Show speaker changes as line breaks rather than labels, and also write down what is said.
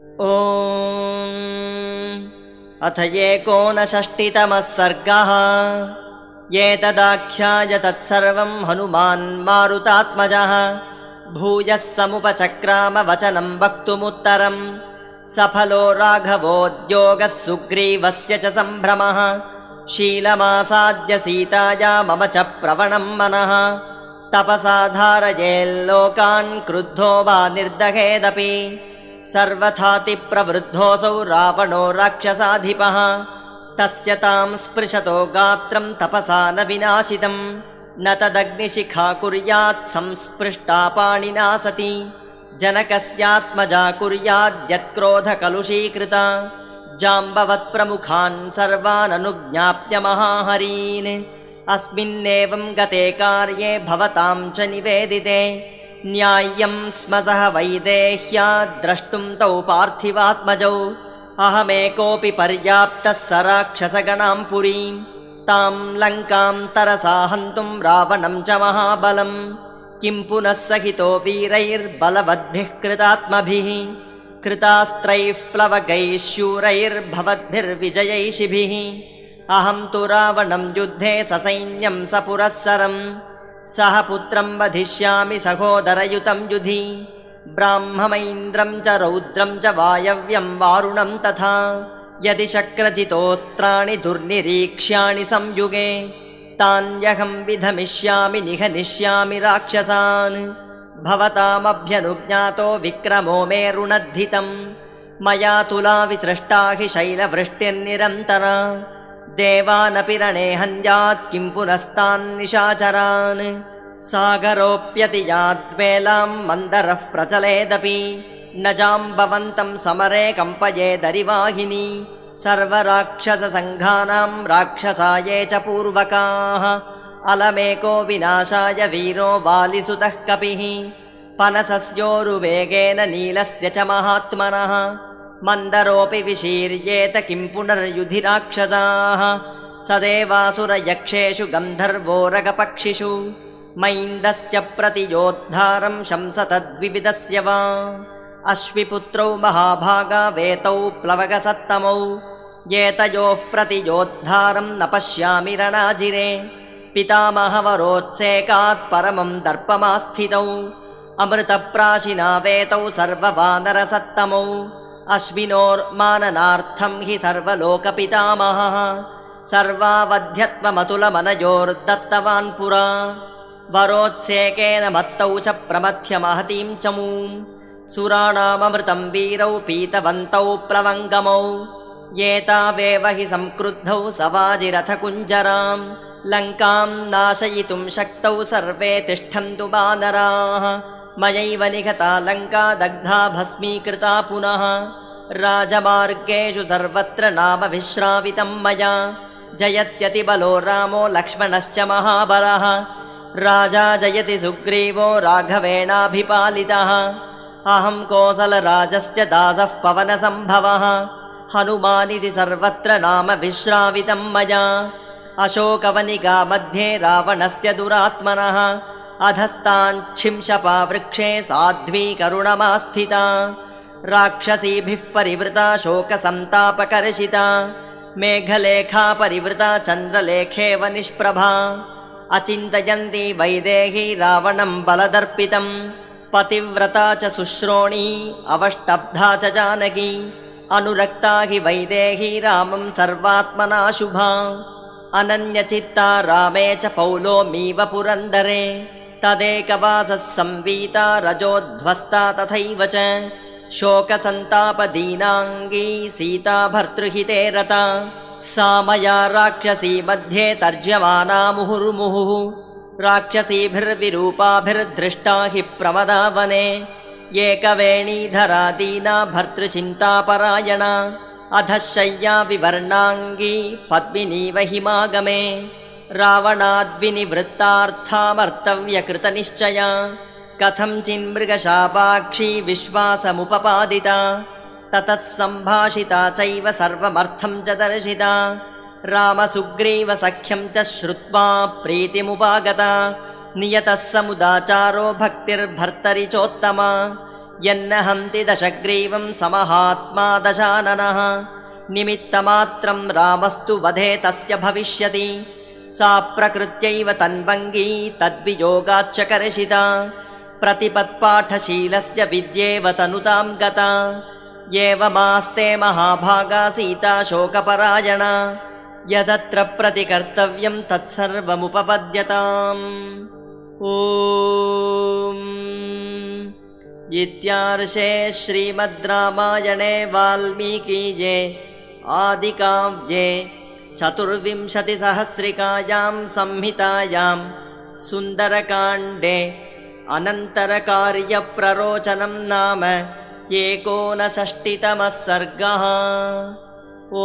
ॐ अथ एकोनषष्टितमः सर्गः एतदाख्याय तत्सर्वं हनुमान् मारुतात्मजः। भूयः समुपचक्राम वचनं वक्तुमुत्तरम् सफलो राघवोद्योगः सुग्रीवस्य च सम्भ्रमः। शीलमासाद्य सीताया मम च प्रवणं मनः। तपसा धारयेल्लोकान् क्रुद्धो वा निर्दहेदपि सर्वथाति प्रवृद्धोऽसौ रावणो राक्षसाधिपः। तस्य तां स्पृशतो गात्रं तपसा न विनाशितम्। न तदग्निशिखा कुर्यात् संस्पृष्टा पाणिना सती। जनकस्यात्मजा कुर्याद्यत्क्रोधकलुषीकृता। जाम्बवत्प्रमुखान् सर्वान् अनुज्ञाप्य महाहरीन्। अस्मिन्नेवं गते कार्ये भवतां च निवेदिते न्याय्यं स्म सह वैदेह्या द्रष्टुं तौ पार्थिवात्मजौ। अहमेकोऽपि पर्याप्तः स राक्षसगणां पुरीं। तां लङ्कां तरसा हन्तुं रावणं च महाबलम्। किं पुनः सहितो वीरैर्बलवद्भिः कृतात्मभिः। कृतास्त्रैः प्लवगैः शूरैर्भवद्भिर्विजयैषिभिः अहं तु रावणं युद्धे ससैन्यं स पुरःसरम् सह पुत्रं वधिष्यामि सहोदरयुतं युधि। ब्राह्ममैन्द्रं च रौद्रं च वायव्यं वारुणं तथा। यदि शक्रजितोऽस्त्राणि दुर्निरीक्ष्याणि संयुगे तान्यहं विधमिष्यामि निहनिष्यामि राक्षसान्। भवतामभ्यनुज्ञातो विक्रमो मे रुणद्धितं मया तुला विसृष्टा हि शैलवृष्टिर्निरन्तरा देवानपि रणे हन्यात् किं पुनस्तान्निशाचरान् सागरोऽप्यति याद्वेलां मन्दरः प्रचलेदपि। न जाम्बवन्तं समरे कम्पयेदरिवाहिनी सर्वराक्षससङ्घानां राक्षसाये च पूर्वकाः। अलमेको विनाशाय वीरो बालिसुतः कपिः। पनसस्योरुवेगेन नीलस्य च महात्मनः मन्दरोऽपि विशीर्येत किं पुनर्युधि राक्षसाः सदेवासुरयक्षेषु गन्धर्वोरगपक्षिषु। मैन्दस्य प्रतियोद्धारं शंसतद्विविधस्य वा। अश्विपुत्रौ महाभागा वेतौ प्लवगसत्तमौ। एतयोः प्रतियोद्धारं न पश्यामि रणाजिरे। पितामहवरोत्सेकात् परमं दर्पमास्थितौ। अमृतप्राशिना वेतौ सर्ववानरसत्तमौ अश्विनोर्माननार्थं हि सर्वलोकपितामहः। सर्वावध्यत्वमतुलमनयोर्दत्तवान् पुरा। वरोत्सेकेन मत्तौ च प्रमथ्य महतीं चमूं सुराणाममृतं वीरौ पीतवन्तौ प्लवङ्गमौ। एतावेव हि संक्रुद्धौ सवाजिरथकुञ्जरां लङ्कां नाशयितुं शक्तौ सर्वे तिष्ठन्तु वानराः मयैव निघता लङ्का दग्धा भस्मीकृता पुनः राजमार्गेषु सर्वत्र नाम विश्रावितं मया। जयत्यतिबलो रामो लक्ष्मणश्च महाबलः। राजा जयति सुग्रीवो राघवेणाभिपालितः। अहं कोसलराजस्य दासः पवनसम्भवः। हनुमानिति सर्वत्र नाम विश्रावितं मया। अशोकवनिका मध्ये रावणस्य दुरात्मनः। अधस्ताञ्छिंशपा वृक्षे साध्वी करुणमास्थिता राक्षसीभिः परिवृता शोकसन्तापकर्षिता मेघलेखा परिवृता चन्द्रलेखेव निष्प्रभा। अचिन्तयन्ती वैदेही रावणं बलदर्पितं पतिव्रता च शुश्रोणी अवष्टब्धा च जानकी। अनुरक्ता हि वैदेही रामं सर्वात्मना शुभा। अनन्यचित्ता रामे च पौलोमीव पुरन्दरे। तदेकवासः संवीता रजोध्वस्ता तथैव च शोकसन्तापदीनाङ्गी सीता भर्तृहिते रता। सा मया राक्षसी मध्ये तर्ज्यमाना मुहुर्मुहुः। राक्षसीभिर्विरूपाभिर्दृष्टा हि प्रमदावने एकवेणीधरा दीना भर्तृचिन्तापरायणा। अधः शय्या विवर्णाङ्गी पद्मिनीव हिमागमे। रावणाद्विनिवृत्तार्थामर्तव्यकृतनिश्चया कथं चिन्मृगशापाक्षी विश्वासमुपपादिता? ततः सम्भाषिता चैव सर्वमर्थं च दर्शिता। रामसुग्रीवसख्यं च श्रुत्वा प्रीतिमुपागता। नियतः समुदाचारो भक्तिर्भर्तरि चोत्तमा यन्न हन्ति दशग्रीवं समहात्मा दशाननः। निमित्तमात्रं रामस्तु वधे तस्य भविष्यति। सा प्रकृत्यैव तन्वङ्गी तद्वियोगाच्च कर्षिता प्रतिपत्पाठशीलस्य विद्येव तनुतां गता। एवमास्ते महाभागा सीता शोकपरायणा। यदत्र प्रतिकर्तव्यं तत्सर्वमुपपद्यताम्। ॐ। इत्यार्षे श्रीमद् रामायणे वाल्मीकीये आदिकाव्ये चतुर्विंशतिसहस्रिकायां संहितायां सुन्दरकाण्डे अनन्तरकार्यप्ररोचनं नाम एकोनषष्टितमः सर्गः। ॐ